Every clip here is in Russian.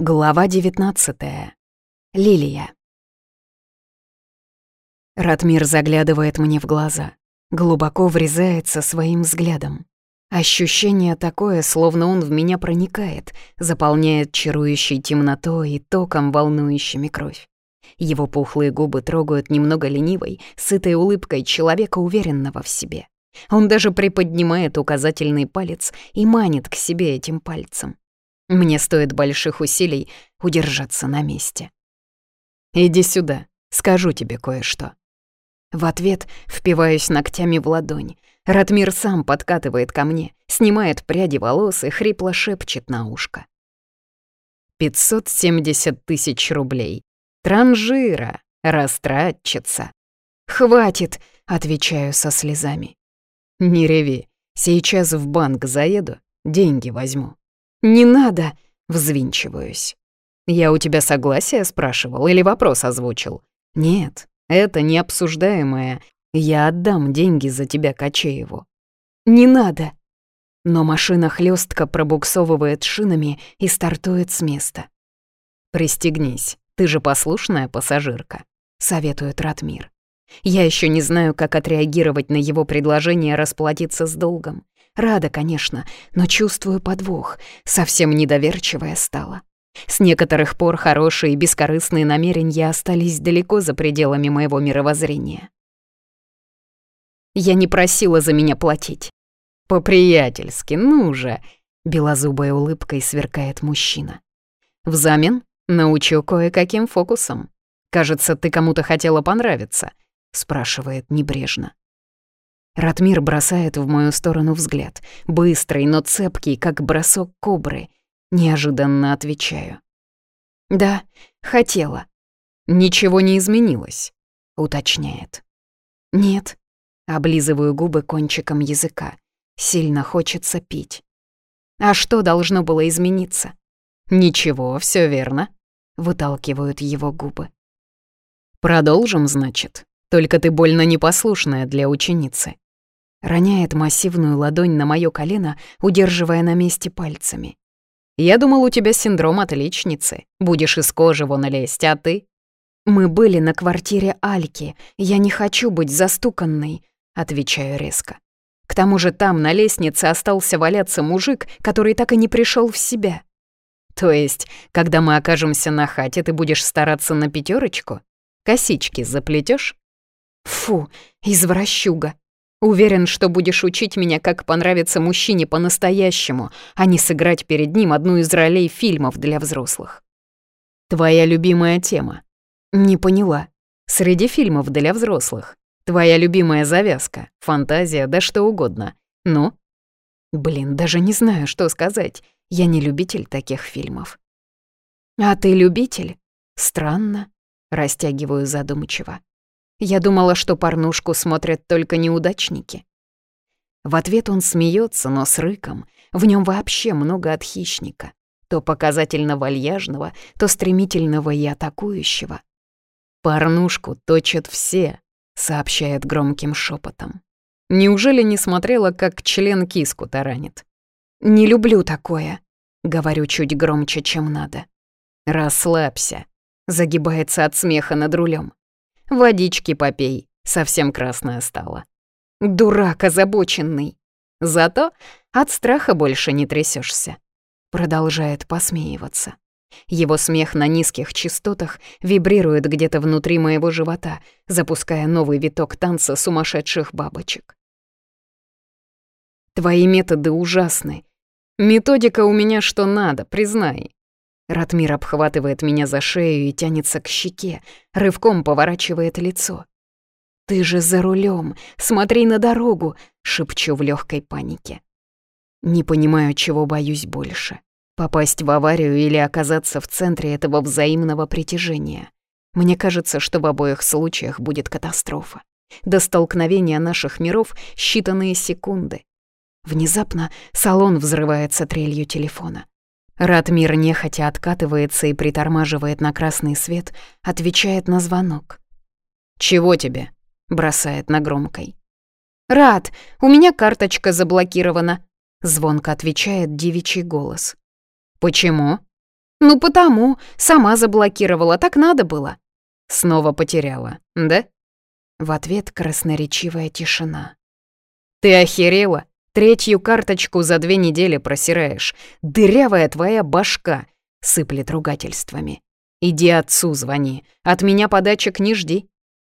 Глава 19. Лилия. Ратмир заглядывает мне в глаза, глубоко врезается своим взглядом. Ощущение такое, словно он в меня проникает, заполняет чарующей темнотой и током, волнующими кровь. Его пухлые губы трогают немного ленивой, сытой улыбкой человека, уверенного в себе. Он даже приподнимает указательный палец и манит к себе этим пальцем. Мне стоит больших усилий удержаться на месте. «Иди сюда, скажу тебе кое-что». В ответ впиваюсь ногтями в ладонь. Ратмир сам подкатывает ко мне, снимает пряди волос и хрипло шепчет на ушко. 570 тысяч рублей. Транжира, растратчица. «Хватит!» — отвечаю со слезами. «Не реви. Сейчас в банк заеду, деньги возьму. «Не надо!» — взвинчиваюсь. «Я у тебя согласие спрашивал или вопрос озвучил?» «Нет, это необсуждаемое. Я отдам деньги за тебя Качееву». «Не надо!» Но машина хлестко пробуксовывает шинами и стартует с места. «Пристегнись, ты же послушная пассажирка», — советует Ратмир. Я еще не знаю, как отреагировать на его предложение расплатиться с долгом. Рада, конечно, но чувствую подвох. Совсем недоверчивая стала. С некоторых пор хорошие и бескорыстные намерения остались далеко за пределами моего мировоззрения. Я не просила за меня платить. По-приятельски, ну же, белозубой улыбкой сверкает мужчина. Взамен научу кое-каким фокусом. Кажется, ты кому-то хотела понравиться, спрашивает небрежно. Ратмир бросает в мою сторону взгляд, быстрый, но цепкий, как бросок кобры. Неожиданно отвечаю. «Да, хотела». «Ничего не изменилось», — уточняет. «Нет». Облизываю губы кончиком языка. Сильно хочется пить. «А что должно было измениться?» «Ничего, все верно», — выталкивают его губы. «Продолжим, значит? Только ты больно непослушная для ученицы» роняет массивную ладонь на моё колено, удерживая на месте пальцами. «Я думал, у тебя синдром отличницы. Будешь из кожи вон лезть, а ты?» «Мы были на квартире Альки. Я не хочу быть застуканной», — отвечаю резко. «К тому же там на лестнице остался валяться мужик, который так и не пришёл в себя». «То есть, когда мы окажемся на хате, ты будешь стараться на пятерочку? Косички заплетёшь?» «Фу, извращуга!» Уверен, что будешь учить меня, как понравиться мужчине по-настоящему, а не сыграть перед ним одну из ролей фильмов для взрослых. Твоя любимая тема. Не поняла. Среди фильмов для взрослых. Твоя любимая завязка, фантазия, да что угодно. Ну? Блин, даже не знаю, что сказать. Я не любитель таких фильмов. А ты любитель? Странно. Растягиваю задумчиво. Я думала, что порнушку смотрят только неудачники. В ответ он смеется, но с рыком. В нем вообще много от хищника. То показательно вальяжного, то стремительного и атакующего. «Порнушку точат все», — сообщает громким шепотом. Неужели не смотрела, как член киску таранит? «Не люблю такое», — говорю чуть громче, чем надо. «Расслабься», — загибается от смеха над рулем. Водички попей, совсем красная стала. Дурак озабоченный. Зато от страха больше не трясешься. Продолжает посмеиваться. Его смех на низких частотах вибрирует где-то внутри моего живота, запуская новый виток танца сумасшедших бабочек. Твои методы ужасны. Методика у меня что надо, признай. Ратмир обхватывает меня за шею и тянется к щеке, рывком поворачивает лицо. «Ты же за рулем, смотри на дорогу!» — шепчу в легкой панике. Не понимаю, чего боюсь больше. Попасть в аварию или оказаться в центре этого взаимного притяжения. Мне кажется, что в обоих случаях будет катастрофа. До столкновения наших миров считанные секунды. Внезапно салон взрывается трелью телефона. Радмир нехотя откатывается и притормаживает на красный свет, отвечает на звонок. «Чего тебе?» — бросает на громкой. «Рад, у меня карточка заблокирована», — звонко отвечает девичий голос. «Почему?» «Ну потому, сама заблокировала, так надо было». «Снова потеряла, да?» В ответ красноречивая тишина. «Ты охерела? Третью карточку за две недели просираешь. Дырявая твоя башка!» — сыплет ругательствами. «Иди отцу звони. От меня подачек не жди».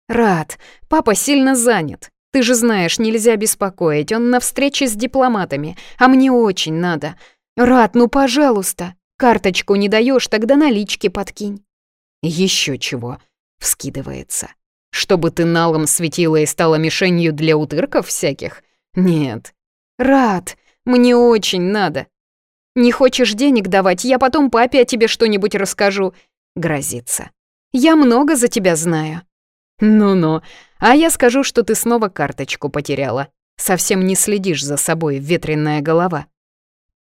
«Рад. Папа сильно занят. Ты же знаешь, нельзя беспокоить. Он на встрече с дипломатами, а мне очень надо. Рад, ну пожалуйста. Карточку не даешь, тогда налички подкинь». Еще чего?» — вскидывается. «Чтобы ты налом светила и стала мишенью для утырков всяких? Нет, Рад, мне очень надо. Не хочешь денег давать, я потом папе о тебе что-нибудь расскажу. Грозится. Я много за тебя знаю. Ну-ну, а я скажу, что ты снова карточку потеряла. Совсем не следишь за собой, ветреная голова.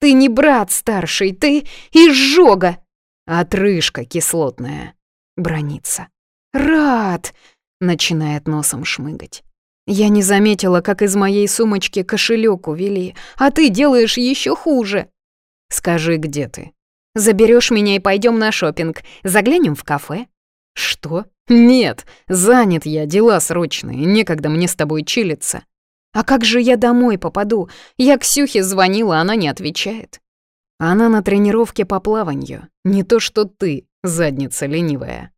Ты не брат старший, ты изжога. Отрыжка кислотная. Бронится. Рад, начинает носом шмыгать. Я не заметила, как из моей сумочки кошелек увели, а ты делаешь еще хуже. Скажи, где ты? Заберешь меня и пойдем на шопинг. Заглянем в кафе. Что? Нет, занят я, дела срочные, некогда мне с тобой чилиться. А как же я домой попаду? Я Ксюхе звонила, она не отвечает. Она на тренировке по плаванию. Не то что ты, задница ленивая.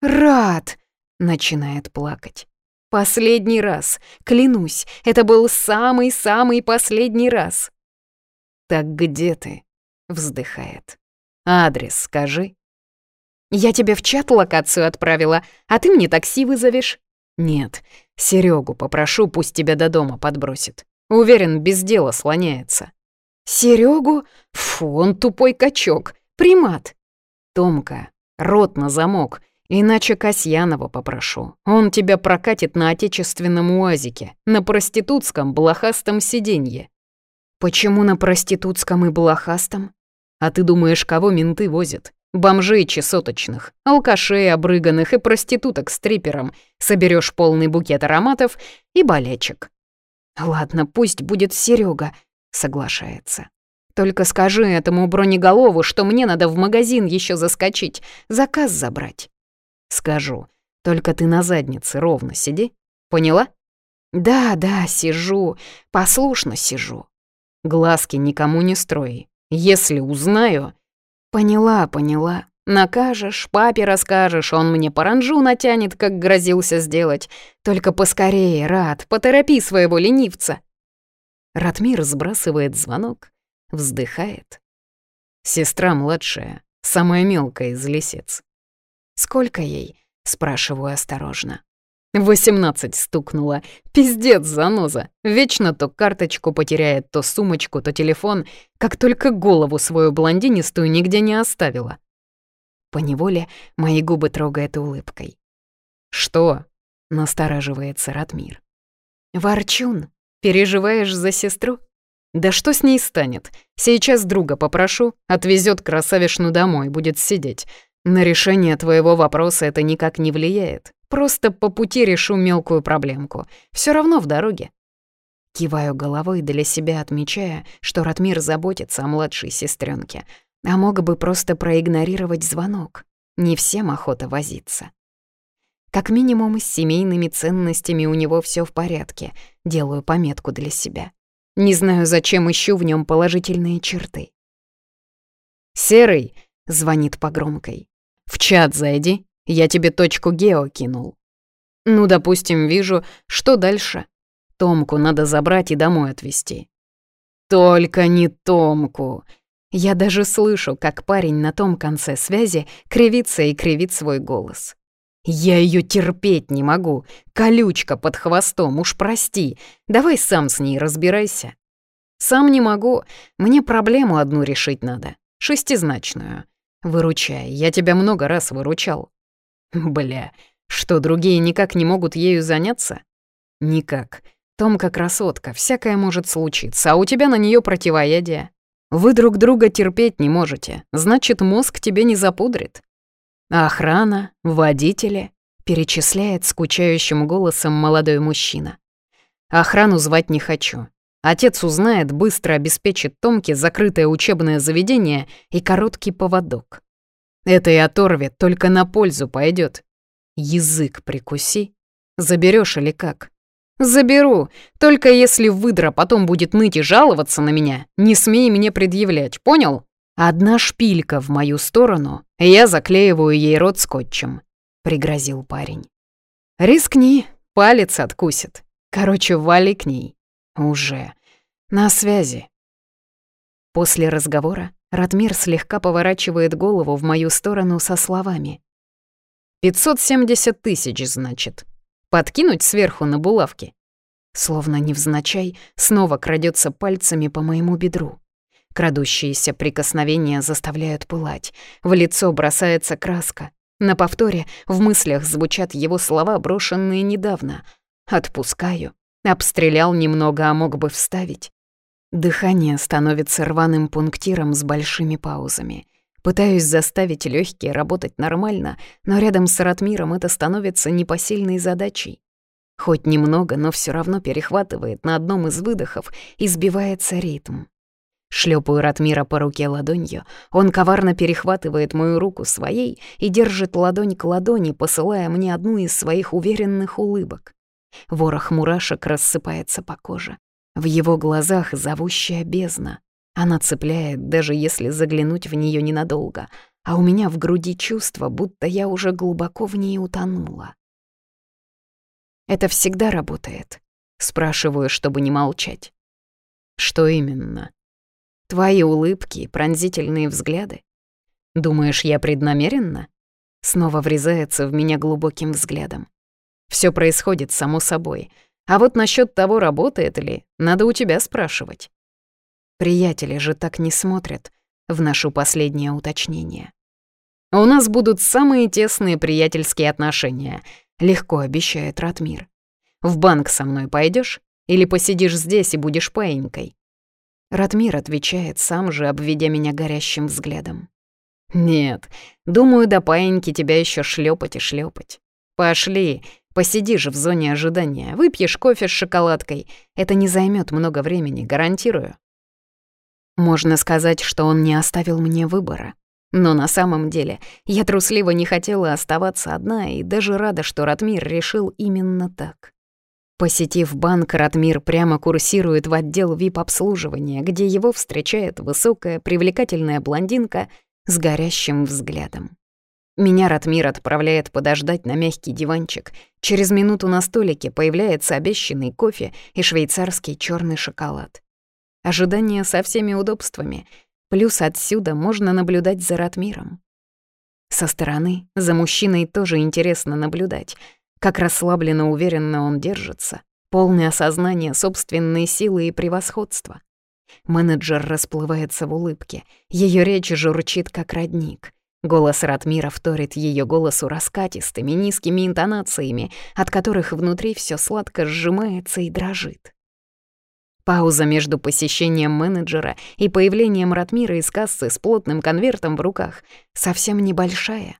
Рад! Начинает плакать. Последний раз, клянусь, это был самый-самый последний раз. «Так где ты?» — вздыхает. «Адрес скажи». «Я тебе в чат локацию отправила, а ты мне такси вызовешь?» «Нет, Серегу попрошу, пусть тебя до дома подбросит. Уверен, без дела слоняется». Серегу? Фу, он тупой качок, примат. Томка, рот на замок, Иначе Касьянова попрошу. Он тебя прокатит на отечественном уазике, на проститутском блохастом сиденье». «Почему на проститутском и блохастом?» «А ты думаешь, кого менты возят? Бомжей чесоточных, алкашей обрыганных и проституток с трипером. Соберешь полный букет ароматов и болечек. «Ладно, пусть будет Серега, соглашается. «Только скажи этому бронеголову, что мне надо в магазин еще заскочить, заказ забрать». Скажу. Только ты на заднице ровно сиди. Поняла? Да, да, сижу. Послушно сижу. Глазки никому не строй. Если узнаю... Поняла, поняла. Накажешь, папе расскажешь, он мне паранжу натянет, как грозился сделать. Только поскорее, Рад, поторопи своего ленивца. Ратмир сбрасывает звонок, вздыхает. Сестра младшая, самая мелкая из лисец. «Сколько ей?» — спрашиваю осторожно. «Восемнадцать стукнула. Пиздец, заноза. Вечно то карточку потеряет, то сумочку, то телефон. Как только голову свою блондинистую нигде не оставила». Поневоле мои губы трогает улыбкой. «Что?» — настораживается Ратмир. «Ворчун, переживаешь за сестру?» «Да что с ней станет? Сейчас друга попрошу, отвезет красавишну домой, будет сидеть. На решение твоего вопроса это никак не влияет. Просто по пути решу мелкую проблемку. Все равно в дороге. Киваю головой для себя, отмечая, что Ратмир заботится о младшей сестренке, а мог бы просто проигнорировать звонок. Не всем охота возиться. Как минимум, с семейными ценностями у него все в порядке. Делаю пометку для себя. Не знаю, зачем ищу в нем положительные черты. «Серый!» — звонит по громкой. В чат зайди, я тебе точку гео кинул. Ну, допустим, вижу, что дальше? Томку надо забрать и домой отвезти. Только не Томку. Я даже слышу, как парень на том конце связи кривится и кривит свой голос. «Я ее терпеть не могу. Колючка под хвостом, уж прости. Давай сам с ней разбирайся». «Сам не могу. Мне проблему одну решить надо. Шестизначную. Выручай, я тебя много раз выручал. Бля, что другие никак не могут ею заняться? Никак. Томка красотка, всякое может случиться, а у тебя на нее противоядие. Вы друг друга терпеть не можете, значит, мозг тебе не запудрит. А охрана, водители, перечисляет скучающим голосом молодой мужчина. Охрану звать не хочу, Отец узнает, быстро обеспечит Томке закрытое учебное заведение и короткий поводок. Это и оторве только на пользу пойдет. Язык прикуси. Заберешь или как? Заберу, только если выдра потом будет ныть и жаловаться на меня, не смей мне предъявлять, понял? Одна шпилька в мою сторону, и я заклеиваю ей рот скотчем, пригрозил парень. Рискни, палец откусит. Короче, вали к ней. Уже. На связи. После разговора Радмир слегка поворачивает голову в мою сторону со словами. «570 тысяч, значит. Подкинуть сверху на булавки?» Словно невзначай, снова крадется пальцами по моему бедру. Крадущиеся прикосновения заставляют пылать, в лицо бросается краска. На повторе в мыслях звучат его слова, брошенные недавно. «Отпускаю, Обстрелял немного, а мог бы вставить. Дыхание становится рваным пунктиром с большими паузами. Пытаюсь заставить легкие работать нормально, но рядом с Ратмиром это становится непосильной задачей. Хоть немного, но все равно перехватывает на одном из выдохов и сбивается ритм. Шлепаю Ратмира по руке ладонью, он коварно перехватывает мою руку своей и держит ладонь к ладони, посылая мне одну из своих уверенных улыбок. Ворох мурашек рассыпается по коже. В его глазах зовущая бездна. Она цепляет, даже если заглянуть в нее ненадолго, а у меня в груди чувство, будто я уже глубоко в ней утонула. «Это всегда работает?» — спрашиваю, чтобы не молчать. «Что именно?» «Твои улыбки, пронзительные взгляды. Думаешь, я преднамеренно?» Снова врезается в меня глубоким взглядом. Все происходит само собой. А вот насчет того, работает ли, надо у тебя спрашивать. Приятели же так не смотрят в нашу последнее уточнение. У нас будут самые тесные приятельские отношения, легко обещает Ратмир. В банк со мной пойдешь или посидишь здесь и будешь паенькой? Ратмир отвечает сам же, обведя меня горящим взглядом. «Нет, думаю, до паиньки тебя еще шлепать и шлепать. Пошли, Посиди же в зоне ожидания, выпьешь кофе с шоколадкой. Это не займет много времени, гарантирую. Можно сказать, что он не оставил мне выбора. Но на самом деле я трусливо не хотела оставаться одна и даже рада, что Ратмир решил именно так. Посетив банк, Ратмир прямо курсирует в отдел VIP-обслуживания, где его встречает высокая, привлекательная блондинка с горящим взглядом. Меня Ратмир отправляет подождать на мягкий диванчик. Через минуту на столике появляется обещанный кофе и швейцарский черный шоколад. Ожидание со всеми удобствами. Плюс отсюда можно наблюдать за Ратмиром. Со стороны за мужчиной тоже интересно наблюдать, как расслабленно уверенно он держится, полное осознание собственной силы и превосходства. Менеджер расплывается в улыбке, ее речь журчит как родник — Голос Ратмира вторит ее голосу раскатистыми, низкими интонациями, от которых внутри все сладко сжимается и дрожит. Пауза между посещением менеджера и появлением Ратмира из кассы с плотным конвертом в руках совсем небольшая.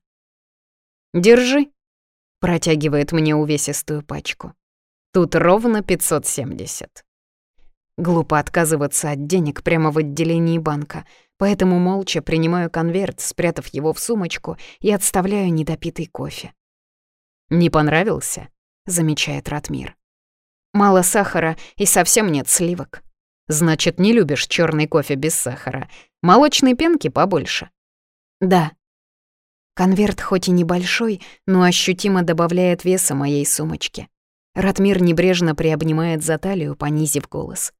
«Держи», — протягивает мне увесистую пачку. «Тут ровно 570». Глупо отказываться от денег прямо в отделении банка — поэтому молча принимаю конверт, спрятав его в сумочку, и отставляю недопитый кофе. «Не понравился?» — замечает Ратмир. «Мало сахара и совсем нет сливок». «Значит, не любишь черный кофе без сахара. Молочной пенки побольше». «Да». Конверт хоть и небольшой, но ощутимо добавляет веса моей сумочке. Ратмир небрежно приобнимает за талию, понизив голос.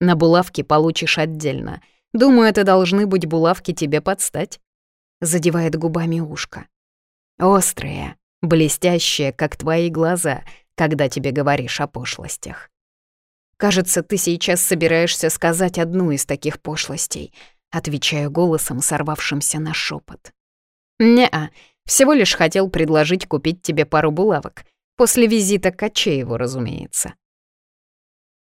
«На булавке получишь отдельно», Думаю, это должны быть булавки тебе подстать. Задевает губами ушко. Острые, блестящие, как твои глаза, когда тебе говоришь о пошлостях. Кажется, ты сейчас собираешься сказать одну из таких пошлостей, отвечаю голосом, сорвавшимся на шепот. Неа, всего лишь хотел предложить купить тебе пару булавок. После визита к Качееву, разумеется.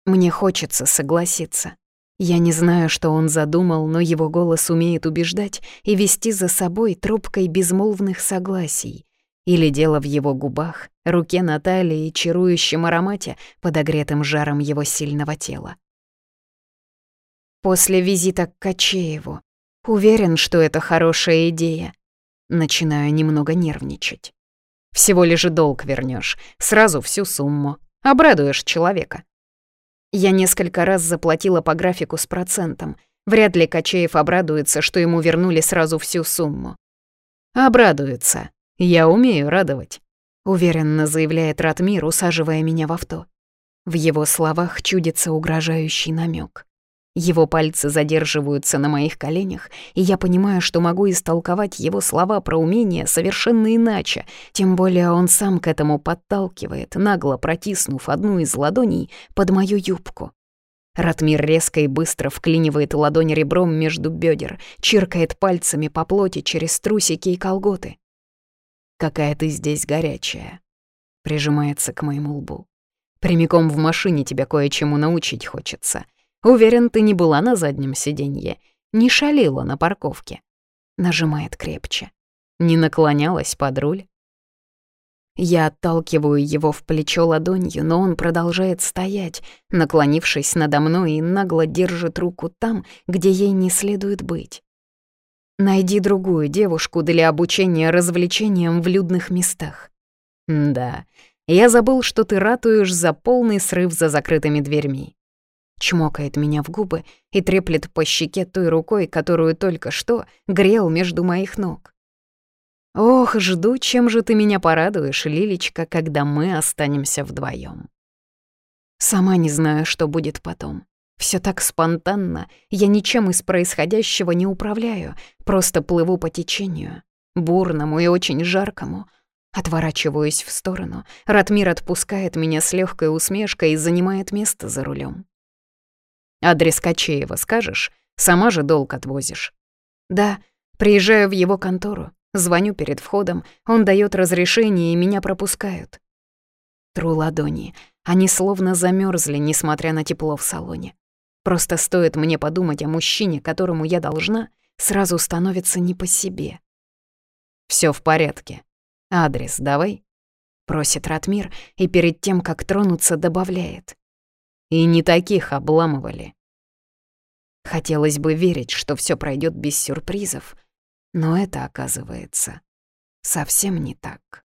Мне хочется согласиться. Я не знаю, что он задумал, но его голос умеет убеждать и вести за собой трубкой безмолвных согласий. Или дело в его губах, руке Натальи и чарующем аромате, подогретым жаром его сильного тела. После визита к Качееву. Уверен, что это хорошая идея. Начинаю немного нервничать. Всего лишь долг вернешь, сразу всю сумму. Обрадуешь человека. Я несколько раз заплатила по графику с процентом. Вряд ли Качеев обрадуется, что ему вернули сразу всю сумму. «Обрадуется. Я умею радовать», — уверенно заявляет Ратмир, усаживая меня в авто. В его словах чудится угрожающий намек. Его пальцы задерживаются на моих коленях, и я понимаю, что могу истолковать его слова про умение совершенно иначе, тем более он сам к этому подталкивает, нагло протиснув одну из ладоней под мою юбку. Ратмир резко и быстро вклинивает ладонь ребром между бедер, чиркает пальцами по плоти через трусики и колготы. «Какая ты здесь горячая!» — прижимается к моему лбу. «Прямиком в машине тебя кое-чему научить хочется». Уверен, ты не была на заднем сиденье, не шалила на парковке. Нажимает крепче. Не наклонялась под руль. Я отталкиваю его в плечо ладонью, но он продолжает стоять, наклонившись надо мной и нагло держит руку там, где ей не следует быть. Найди другую девушку для обучения развлечениям в людных местах. Да, я забыл, что ты ратуешь за полный срыв за закрытыми дверьми чмокает меня в губы и треплет по щеке той рукой, которую только что грел между моих ног. «Ох, жду, чем же ты меня порадуешь, Лилечка, когда мы останемся вдвоем. Сама не знаю, что будет потом. Все так спонтанно, я ничем из происходящего не управляю, просто плыву по течению, бурному и очень жаркому. Отворачиваюсь в сторону, Ратмир отпускает меня с легкой усмешкой и занимает место за рулем. Адрес Качеева скажешь? Сама же долг отвозишь». «Да, приезжаю в его контору. Звоню перед входом, он дает разрешение, и меня пропускают». Тру ладони. Они словно замерзли, несмотря на тепло в салоне. Просто стоит мне подумать о мужчине, которому я должна, сразу становится не по себе. Все в порядке. Адрес давай», — просит Ратмир и перед тем, как тронуться, добавляет. И не таких а обламывали. Хотелось бы верить, что все пройдет без сюрпризов, но это оказывается совсем не так.